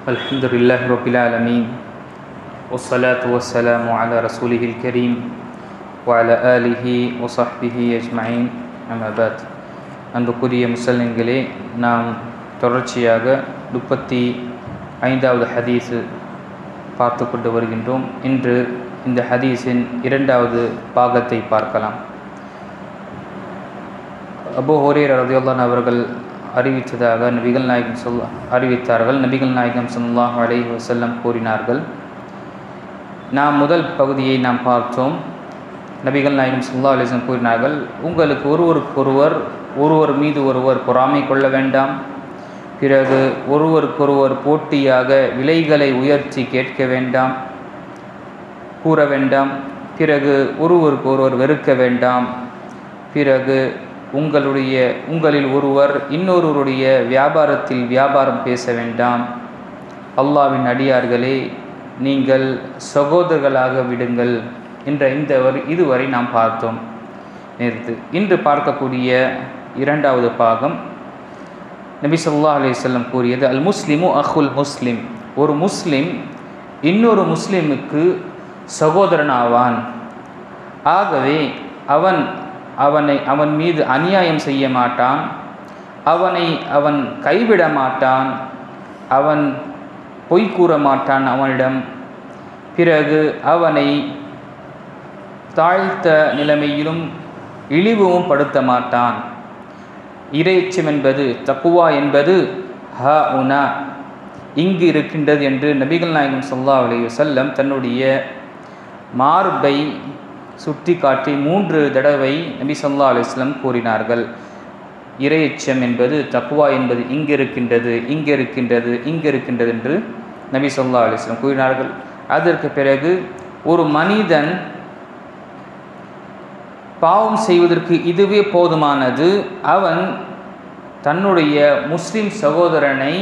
الحمد لله رب العالمين والصلاة والسلام على رسوله الكريم وعلى آله وصحبه أجمعين أما بعد அன்புக்குரிய முசல்லின்களே நாம் தொடர்ச்சியாக முப்பத்தி ஐந்தாவது ஹதீஸு பார்த்து கொண்டு வருகின்றோம் இன்று இந்த ஹதீஸின் இரண்டாவது பாகத்தை பார்க்கலாம் அபு ஹோரேர் ரதியுல்லான் அவர்கள் அறிவித்ததாக நபிகள் நாயகம் சொல் அறிவித்தார்கள். நபிகள் நாயகம் சொல்லாஹ் அலை வசல்லம் கூறினார்கள். நாம் முதல் பகுதியை நாம் பார்த்தோம். நபிகள் நாயகம் சுல்லா அலிசன் கூறினார்கள் உங்களுக்கு ஒருவருக்கொருவர் ஒருவர் மீது ஒருவர் பொறாமை கொள்ள வேண்டாம். பிறகு ஒருவருக்கொருவர் போட்டியாக விலைகளை உயர்த்தி கேட்க வேண்டாம் கூற வேண்டாம். பிறகு ஒருவருக்கு ஒருவர் வெறுக்க வேண்டாம். பிறகு உங்களுடைய உங்களில் ஒருவர் இன்னொருவருடைய வியாபாரத்தில் வியாபாரம் பேச வேண்டாம். அல்லாவின் அடியார்களே நீங்கள் சகோதரர்களாக விடுங்கள் என்ற இந்த இதுவரை நாம் பார்த்தோம். நேற்று இன்று பார்க்கக்கூடிய இரண்டாவது பாகம். நபி சொல்லா அலிசல்லம் கூறியது அல் முஸ்லிமு அஹுல் முஸ்லிம். ஒரு முஸ்லிம் இன்னொரு முஸ்லிமுக்கு சகோதரன் ஆவான். ஆகவே அவன் அவனை அவன் மீது அநியாயம் செய்ய மாட்டான். அவனை அவன் கைவிட மாட்டான். அவன் பொய் கூற மாட்டான் அவனிடம். பிறகு அவனை தாழ்த்த நிலைமையிலும் இழிவும் படுத்த மாட்டான். இறைச்சம் என்பது தக்குவா என்பது ஹ உனா இங்கு இருக்கின்றது என்று நபிகள் நாயகம் சொல்லா அலி வசல்லம் தன்னுடைய மார்பை சுட்டி காட்டி மூன்று தடவை நபி சொல்லா அலுவலம் கூறினார்கள். இறையச்சம் என்பது தக்குவா என்பது இங்கு இருக்கின்றது இங்கிருக்கின்றது இருக்கின்றது என்று நபி சொல்லா அலுவலம் கூறினார்கள். அதற்கு பிறகு ஒரு மனிதன் பாவம் செய்வதற்கு இதுவே போதுமானது. அவன் தன்னுடைய முஸ்லிம் சகோதரனை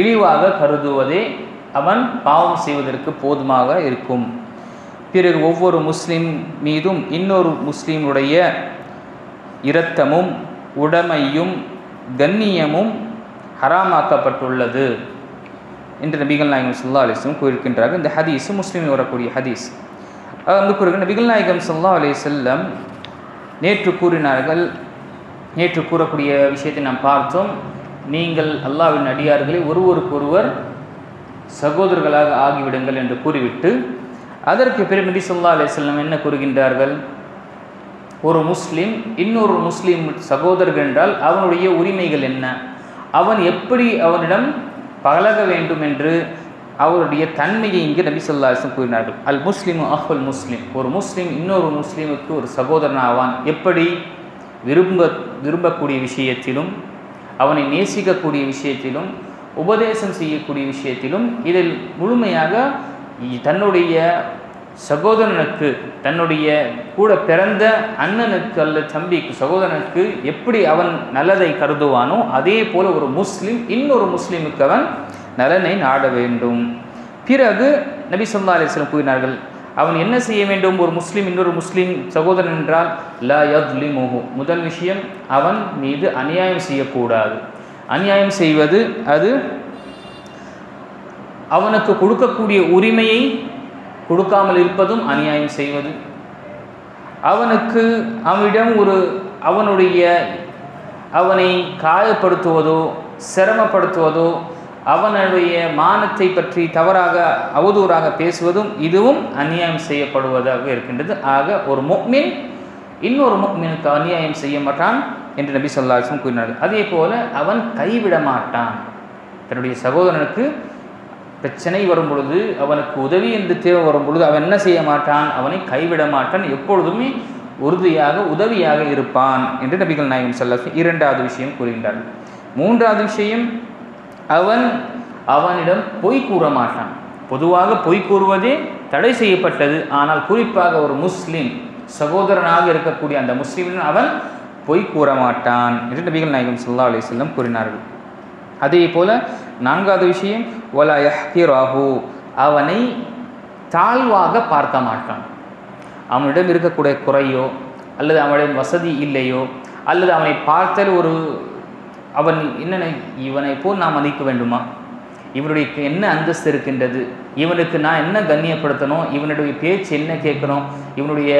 இழிவாக கருதுவதே அவன் பாவம் செய்வதற்கு போதுமாக இருக்கும். பிறகு ஒவ்வொரு முஸ்லீம் மீதும் இன்னொரு முஸ்லீமுடைய இரத்தமும் உடைமையும் கண்ணியமும் ஹராமாக்கப்பட்டுள்ளது என்று நபிகள் நாயகம் சுல்லா அலிஸ்லம் கூறியிருக்கின்றார்கள். இந்த ஹதீஸ் முஸ்லீமில் வரக்கூடிய ஹதீஸ். வந்து கூறுகிற நபிகள் நாயகம் சுல்லா அலி செல்லம் நேற்று கூறினார்கள். நேற்று கூறக்கூடிய விஷயத்தை நாம் பார்த்தோம். நீங்கள் அல்லாவின் அடியார்களை ஒருவருக்கொருவர் சகோதரர்களாக ஆகிவிடுங்கள் என்று கூறிவிட்டு அதற்கு பிறகு நபி சொல்லா அலி செல்லம் என்ன கூறுகின்றார்கள்? ஒரு முஸ்லீம் இன்னொரு முஸ்லீம் சகோதரர்கள் என்றால் அவனுடைய உரிமைகள் என்ன? அவன் எப்படி அவனிடம் பழக வேண்டும் என்று அவருடைய தன்மையை இங்கே நபி சொல்லா அலிஸ்லம் கூறினார்கள். அல் முஸ்லீம் அஹ்வல் முஸ்லீம். ஒரு முஸ்லீம் இன்னொரு முஸ்லீமுக்கு ஒரு சகோதரன் ஆவான். எப்படி? விரும்ப விரும்பக்கூடிய விஷயத்திலும் அவனை நேசிக்கக்கூடிய விஷயத்திலும் உபதேசம் செய்யக்கூடிய விஷயத்திலும் இதில் முழுமையாக தன்னுடைய சகோதரனுக்கு தன்னுடைய கூட பிறந்த அண்ணனுக்கு அல்ல தம்பிக்கு சகோதரனுக்கு எப்படி அவன் நல்லதை கருதுவானோ அதே போல் ஒரு முஸ்லீம் இன்னொரு முஸ்லீமுக்கு அவன் நலனை நாட வேண்டும். பிறகு நபி சொல்லா அலிஸ்லம் கூறினார்கள் அவன் என்ன செய்ய வேண்டும்? ஒரு முஸ்லீம் இன்னொரு முஸ்லீம் சகோதரன் என்றால் ல யத்லி மோஹு முதல் விஷயம் அவன் மீது அநியாயம் செய்யக்கூடாது. அநியாயம் செய்வது அது அவனுக்கு கொடுக்கக்கூடிய உரிமையை கொடுக்காமல் இருப்பதும் அநியாயம் செய்வது. அவனுக்கு அவனிடம் ஒரு அவனுடைய அவனை காயப்படுத்துவதோ சிரமப்படுத்துவதோ அவனுடைய மானத்தை பற்றி தவறாக அவதூறாக பேசுவதும் இதுவும் அநியாயம் செய்யப்படுவதாக இருக்கின்றது. ஆக ஒரு முக்மின் இன்னொரு முக்மினுக்கு அநியாயம் செய்ய மாட்டான் என்று நபி சொல்லாசும் கூறினார் அதே போல அவன் கைவிட மாட்டான். தன்னுடைய சகோதரனுக்கு பிரச்சனை வரும் பொழுது அவனுக்கு உதவி என்று தேவை வரும் பொழுது அவன் என்ன செய்ய மாட்டான்? அவனை கைவிட மாட்டான். எப்பொழுதுமே உறுதியாக உதவியாக இருப்பான் என்று நபிகள் நாயகம் சொல்ல இரண்டாவது விஷயம் கூறுகின்றார்கள். மூன்றாவது விஷயம் அவன் அவனிடம் பொய் கூற மாட்டான். பொதுவாக பொய் கூறுவதே தடை செய்யப்பட்டது. ஆனால் குறிப்பாக ஒரு முஸ்லீம் சகோதரனாக இருக்கக்கூடிய அந்த முஸ்லீமின் அவன் பொய் கூற மாட்டான் என்று நபிகள் நாயகம் சல்லா அலி செல்லம் கூறினார்கள். அதே போல் நான்காவது விஷயம் ஒலா யஹ்கிராஹு அவனை தாழ்வாக பார்க்க மாட்டான். அவனிடம் இருக்கக்கூடிய குறையோ அல்லது அவனிடம் வசதி இல்லையோ அல்லது அவனை பார்த்தால் ஒரு அவன் என்னென்ன இவனை போல் நாம் மதிக்க வேண்டுமா? இவனுடைய என்ன அந்தஸ்து இருக்கின்றது? இவனுக்கு நான் என்ன கண்ணியப்படுத்தணும்? இவனுடைய பேச்சு என்ன கேட்கணும்? இவனுடைய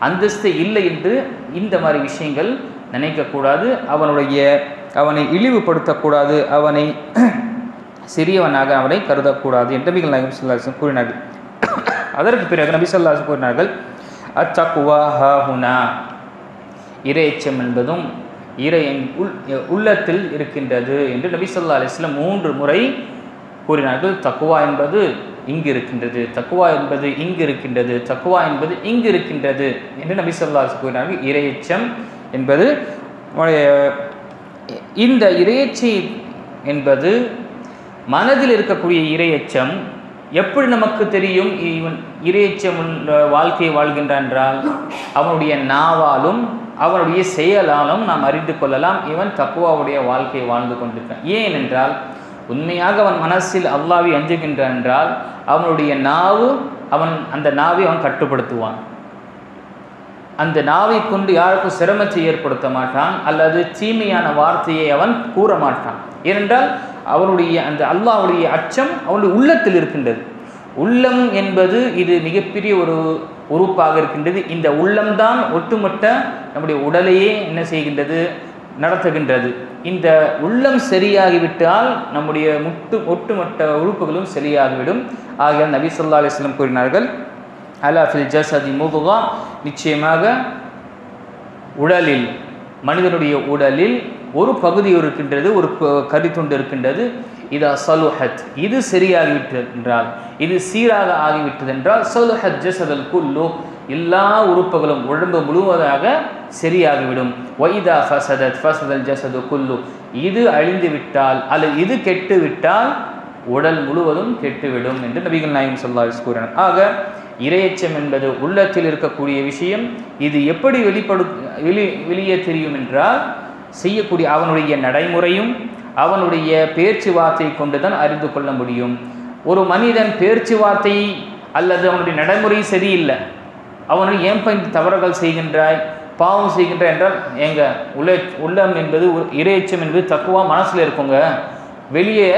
அந்தஸ்து இல்லை என்று இந்த மாதிரி விஷயங்கள் நினைக்கக்கூடாது. அவனுடைய அவனை இழிவுபடுத்தக்கூடாது அவனை சிறியவனாக அவனை கருதக்கூடாது என்று நபிகள் நாயகம் சொல்லாசம் கூறினார்கள். அதற்கு பிறகு நபி சொல்லாசம் கூறினார்கள் அச்சக்குவா ஹுனா இறையச்சம் என்பதும் இறை உள் உள்ளத்தில் இருக்கின்றது என்று நபி சொல்லா அலிஸ்லம் மூன்று முறை கூறினார்கள். தக்குவா என்பது இங்கு இருக்கின்றது தக்குவா என்பது இங்கு இருக்கின்றது தக்குவா என்பது இங்கு இருக்கின்றது என்று நபி சொல்லா கூறினார்கள். இறையச்சம் என்பது இந்த இறையச்சி என்பது மனதில் இருக்கக்கூடிய இரையச்சம் எப்படி நமக்கு தெரியும்? இவன் இரையச்சம் வாழ்க்கையை வாழ்கின்றான் என்றால் அவனுடைய நாவாலும் அவனுடைய செயலாலும் நாம் அறிந்து கொள்ளலாம். இவன் தக்குவாவுடைய வாழ்க்கையை வாழ்ந்து கொண்டிருக்கான். ஏன் என்றால் உண்மையாக அவன் மனசில் அல்லாவை அஞ்சுகின்றான் என்றால் அவனுடைய நாவு அவன் அந்த நாவை அவன் கட்டுப்படுத்துவான். அந்த நாவை கொண்டு யாருக்கும் சிரமத்தை ஏற்படுத்த மாட்டான் அல்லது தீமையான வார்த்தையை அவன் கூற மாட்டான். ஏனென்றால் அவனுடைய அந்த அல்லாவுடைய அச்சம் அவனுடைய உள்ளத்தில் இருக்கின்றது. உள்ளம் என்பது இது மிகப்பெரிய ஒரு உறுப்பாக இருக்கின்றது. இந்த உள்ளம்தான் ஒட்டுமொத்த நம்முடைய உடலையே என்ன செய்கின்றது? நடத்துகின்றது. இந்த உள்ளம் சரியாகிவிட்டால் நம்முடைய முட்டு ஒட்டுமொத்த உறுப்புகளும் சரியாகிவிடும். ஆகிய நபி சொல்லா அலிஸ்லம் கூறினார்கள் அலா ஃபில் ஜசதி முதுகா நிச்சயமாக உடலில் மனிதனுடைய உடலில் ஒரு பகுதி இருக்கின்றது ஒரு கரித்துண்டு இருக்கின்றது. இதா சலுஹத் இது சரியாகிவிட்டது என்றால் இது சீராக ஆகிவிட்டது என்றால் சலுஹத் ஜசதல் குல்லு எல்லா உறுப்புகளும் உடம்பு முழுவதாக சரியாகிவிடும். ஒய்தா ஃபசதத் ஃபசதல் ஜசது குல்லு இது அழிந்து விட்டால் அல்லது இது கெட்டு விட்டால் உடல் முழுவதும் கெட்டுவிடும் என்று நபிகள் நாயகம் சொல்லாஸ் கூறினார். ஆக இரையச்சம் என்பது உள்ளத்தில் இருக்கக்கூடிய விஷயம். இது எப்படி வெளிப்படு வெளி வெளியே தெரியும் என்றால் செய்யக்கூடிய அவனுடைய நடைமுறையும் அவனுடைய பேச்சுவார்த்தை கொண்டு தான் அறிந்து கொள்ள முடியும். ஒரு மனிதன் பேச்சுவார்த்தை அல்லது அவனுடைய நடைமுறை சரியில்லை. அவனுடைய ஏன் இந்த தவறுகள் செய்கின்றாய்? பாவம் செய்கின்றாய் என்றால் எங்க உள்ள உள்ளம் என்பது இரையச்சம் என்பது தக்குவா மனசில் இருக்குங்க. வெளியே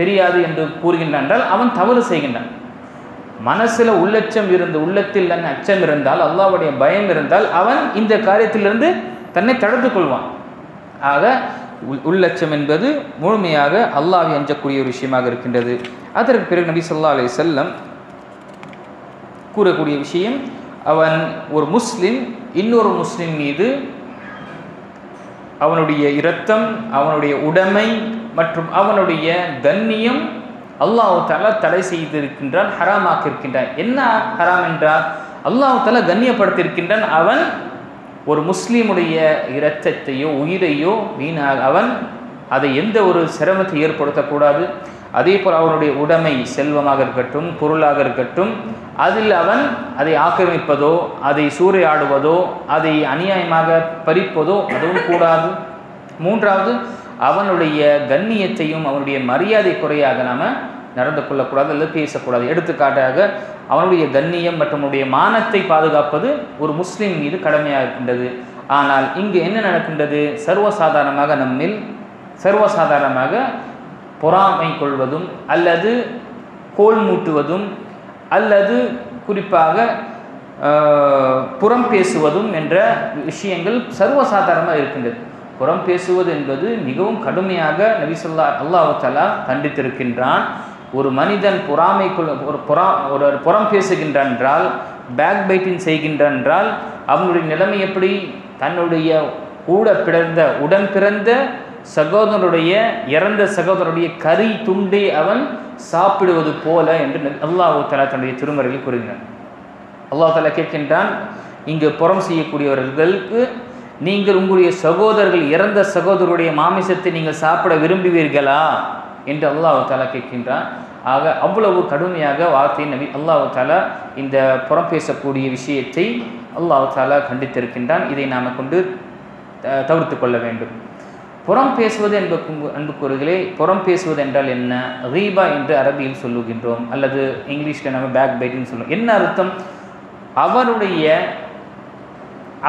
தெரியாது என்று கூறுகின்றான் என்றால் அவன் தவறு செய்கின்றான். மனசில் உள்ளச்சம் இருந்து உள்ளத்தில் அச்சம் இருந்தால் அல்லாவுடைய பயம் இருந்தால் அவன் இந்த காரியத்திலிருந்து தன்னை தடுத்து கொள்வான். ஆக உள்ளச்சம் என்பது முழுமையாக அல்லாவை அஞ்சக்கூடிய ஒரு விஷயமாக இருக்கின்றது. அதற்கு பிறகு நபி சொல்லா அலி செல்லம் கூறக்கூடிய விஷயம் அவன் ஒரு முஸ்லிம் இன்னொரு முஸ்லிம் மீது அவனுடைய இரத்தம் அவனுடைய உடைமை மற்றும் அவனுடைய கண்ணியம் அல்லாஹு தாலா தடை செய்திருக்கின்றான் ஹராமாக்கியிருக்கின்றான். என்ன ஹராம் என்றால் அல்லாஹு தாலா கண்ணியப்படுத்தியிருக்கின்றான் அவன் ஒரு முஸ்லீமுடைய இரத்தத்தையோ உயிரையோ வீணாக அவன் அதை எந்த ஒரு சிரமத்தை ஏற்படுத்தக்கூடாது. அதே போல் அவனுடைய உடைமை செல்வமாக இருக்கட்டும் பொருளாக இருக்கட்டும் அதில் அவன் அதை ஆக்கிரமிப்பதோ அதை சூறையாடுவதோ அதை அநியாயமாக பறிப்பதோ அதுவும் கூடாது. மூன்றாவது அவனுடைய கண்ணியத்தையும் அவனுடைய மரியாதை குறையாக நாம் நடந்து கொள்ளக்கூடாது அல்லது பேசக்கூடாது. எடுத்துக்காட்டாக அவனுடைய கண்ணியம் மற்றும் அவனுடைய மானத்தை பாதுகாப்பது ஒரு முஸ்லீம் மீது கடமையாக இருக்கின்றது. ஆனால் இங்கு என்ன நடக்கின்றது? சர்வசாதாரணமாக நம்மில் சர்வசாதாரணமாக பொறாமை கொள்வதும் அல்லது கோல் மூட்டுவதும் அல்லது குறிப்பாக புறம் பேசுவதும் என்ற விஷயங்கள் சர்வசாதாரணமாக இருக்கின்றது. புறம் பேசுவது என்பது மிகவும் கடுமையாக நபிசல்லா அல்லாஹாலா கண்டித்திருக்கின்றான். ஒரு மனிதன் பொறாமை ஒரு புறா ஒரு புறம் பேசுகின்றான் என்றால் பேக் பைட்டிங் செய்கின்றான் என்றால் அவனுடைய நிலைமை எப்படி? தன்னுடைய கூட பிறந்த உடன் பிறந்த சகோதரனுடைய இறந்த சகோதரனுடைய கறி துண்டை அவன் சாப்பிடுவது போல என்று அல்லாஹு தலா தன்னுடைய திருமறையில் கூறுகிறான் அல்லாஹ் தலா கேட்கின்றான் இங்கு புறம் செய்யக்கூடியவர்களுக்கு நீங்கள் உங்களுடைய சகோதரர்கள் இறந்த சகோதரருடைய மாமிசத்தை நீங்கள் சாப்பிட விரும்புவீர்களா? என்று அல்லாஹு தாலா கேட்கின்றான். ஆக அவ்வளவு கடுமையாக வார்த்தை நபி அல்லாஹு தாலா இந்த புறம் பேசக்கூடிய விஷயத்தை அல்லாஹு தாலா கண்டித்திருக்கின்றான். இதை நாம் கொண்டு தவிர்த்து கொள்ள வேண்டும். புறம் பேசுவது என்பது அன்புக்குறுகளே புறம் பேசுவது என்றால் என்ன? ரீபா என்று அரபியில் சொல்லுகின்றோம் அல்லது இங்கிலீஷில் நம்ம பேக் பைட்னு சொல்லுவோம். என்ன அர்த்தம்? அவருடைய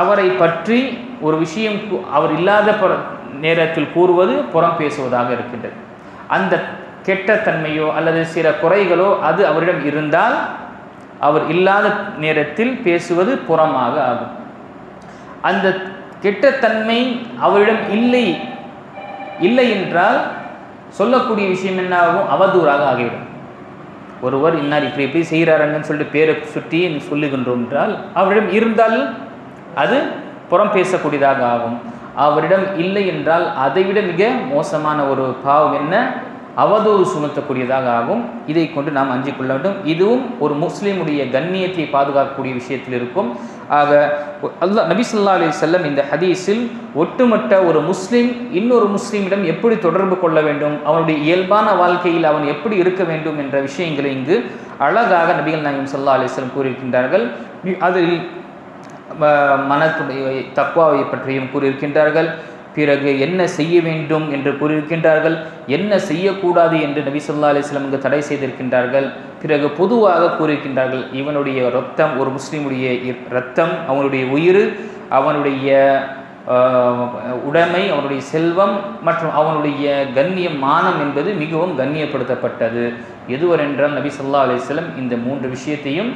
அவரை பற்றி ஒரு விஷயம் அவர் இல்லாத நேரத்தில் கூறுவது புறம் பேசுவதாக இருக்கின்றது. அந்த கெட்ட தன்மையோ அல்லது சில குறைகளோ அது அவரிடம் இருந்தால் அவர் இல்லாத நேரத்தில் பேசுவது புறமாக ஆகும். அந்த கெட்டத்தன்மை அவரிடம் இல்லை இல்லை என்றால் சொல்லக்கூடிய விஷயம் என்ன ஆகும் அவதூறாக ஆகிவிடும். ஒருவர் இன்னார் இப்படி இப்படி செய்கிறாரங்கன்னு சொல்லிட்டு பேரை சுற்றி சொல்லுகின்றோம் என்றால் அவரிடம் இருந்தால் அது புறம் பேசக்கூடியதாக ஆகும். அவரிடம் இல்லை என்றால் அதைவிட மிக மோசமான ஒரு பாவம் என்ன? அவதூறு சுமத்தக்கூடியதாக ஆகும். இதை கொண்டு நாம் அஞ்சு கொள்ள வேண்டும். இதுவும் ஒரு முஸ்லீமுடைய கண்ணியத்தை பாதுகாக்கக்கூடிய விஷயத்தில் இருக்கும். ஆக அல்லா நபி ஸல்லல்லாஹு அலைஹி இந்த ஹதீஸில் ஒட்டுமொட்ட ஒரு முஸ்லீம் இன்னொரு முஸ்லீமிடம் எப்படி தொடர்பு கொள்ள வேண்டும்? அவனுடைய இயல்பான வாழ்க்கையில் அவன் எப்படி இருக்க வேண்டும்? என்ற விஷயங்களை இங்கு அழகாக நபிகள் நாயகம் ஸல்லல்லாஹு அலைஹி கூறியிருக்கின்றார்கள். அதில் மனத்துடைய தக்குவாவை பற்றியும் கூறியிருக்கின்றார்கள். பிறகு என்ன செய்ய வேண்டும் என்று கூறியிருக்கின்றார்கள். என்ன செய்யக்கூடாது என்று நபி சொல்லா அலிஸ்லாம் இங்கு தடை செய்திருக்கின்றார்கள். பிறகு பொதுவாக கூறியிருக்கின்றார்கள் இவனுடைய ரத்தம் ஒரு முஸ்லீமுடைய ரத்தம் அவனுடைய உயிர் அவனுடைய உடைமை அவனுடைய செல்வம் மற்றும் அவனுடைய கண்ணியம் மானம் என்பது மிகவும் கண்ணியப்படுத்தப்பட்டது. எதுவரென்றால் நபி சொல்லா அலிஸ்லம் இந்த மூன்று விஷயத்தையும்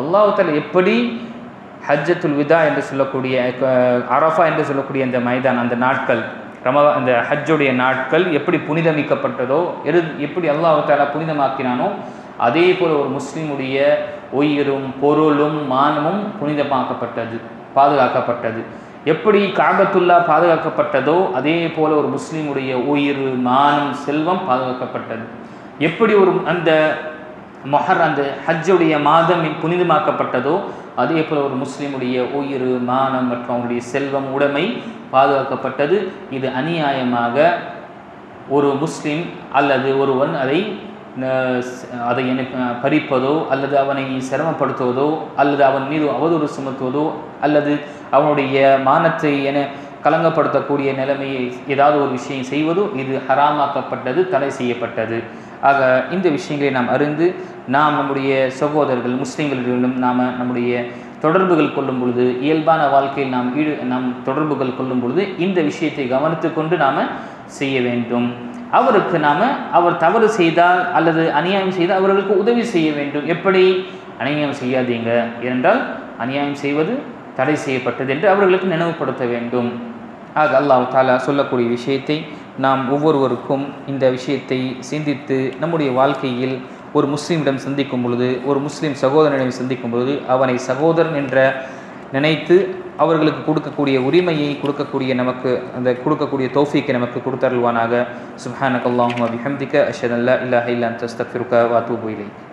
அல்லாஹால எப்படி ஹஜ்ஜத்துல் விதா என்று சொல்லக்கூடிய அரஃபா என்று சொல்லக்கூடிய அந்த மைதான் அந்த நாட்கள் ரம அந்த ஹஜ்ஜுடைய நாட்கள் எப்படி புனிதமிக்கப்பட்டதோ எது எப்படி அல்லாஹால புனிதமாக்கினானோ அதே போல் ஒரு முஸ்லீமுடைய உயிரும் பொருளும் மானமும் புனிதமாக்கப்பட்டது பாதுகாக்கப்பட்டது. எப்படி காபத்துல்லா பாதுகாக்கப்பட்டதோ அதே போல் ஒரு முஸ்லீமுடைய உயிர் மானம் செல்வம் பாதுகாக்கப்பட்டது. எப்படி ஒரு அந்த மொஹர் அந்த ஹஜ்ஜுடைய மாதம் புனிதமாக்கப்பட்டதோ அதே போல் ஒரு முஸ்லீமுடைய உயிர் மானம் மற்றும் அவங்களுடைய செல்வம் உடைமை பாதுகாக்கப்பட்டது. இது அநியாயமாக ஒரு முஸ்லீம் அல்லது ஒருவன் அதை அதை எனக்கு பறிப்பதோ அல்லது அவனை சிரமப்படுத்துவதோ அல்லது அவன் மீது அவதூறு சுமத்துவதோ அல்லது அவனுடைய மானத்தை என கலங்கப்படுத்தக்கூடிய நிலைமையை ஏதாவது ஒரு விஷயம் செய்வதோ இது ஹராமாக்கப்பட்டது தடை செய்யப்பட்டது. ஆக இந்த விஷயங்களை நாம் அறிந்து நாம் நம்முடைய சகோதரர்கள் முஸ்லீம்களிடம் நாம் நம்முடைய தொடர்புகள் கொள்ளும் பொழுது இயல்பான வாழ்க்கையில் நாம் ஈடு நாம் தொடர்புகள் கொள்ளும் பொழுது இந்த விஷயத்தை கவனித்து கொண்டு நாம் செய்ய வேண்டும். அவருக்கு நாம் அவர் தவறு செய்தால் அல்லது அநியாயம் செய்தால் அவர்களுக்கு உதவி செய்ய வேண்டும். எப்படி? அநியாயம் செய்யாதீங்க. ஏனென்றால் அநியாயம் செய்வது தடை செய்யப்பட்டது என்று அவர்களுக்கு நினைவுபடுத்த வேண்டும். ஆக அல்லாஹ் தாலா சொல்லக்கூடிய விஷயத்தை நாம் ஒவ்வொருவருக்கும் இந்த விஷயத்தை சிந்தித்து நம்முடைய வாழ்க்கையில் ஒரு முஸ்லீமிடம் சந்திக்கும் பொழுது ஒரு முஸ்லீம் சகோதரனிடம் சந்திக்கும் பொழுது அவனை சகோதரன் என்ற நினைத்து அவர்களுக்கு கொடுக்கக்கூடிய உரிமையை கொடுக்கக்கூடிய நமக்கு அந்த கொடுக்கக்கூடிய தோஃபிக்கை நமக்கு கொடுத்தருள்வானாக. சுஹானக் அல்லாஹும்ம அபிஹம்திக்க அஷதல்லா இல்லாஹ இல்லா அன்த அஸ்தக்ஃபிருக வாத்து போயிலை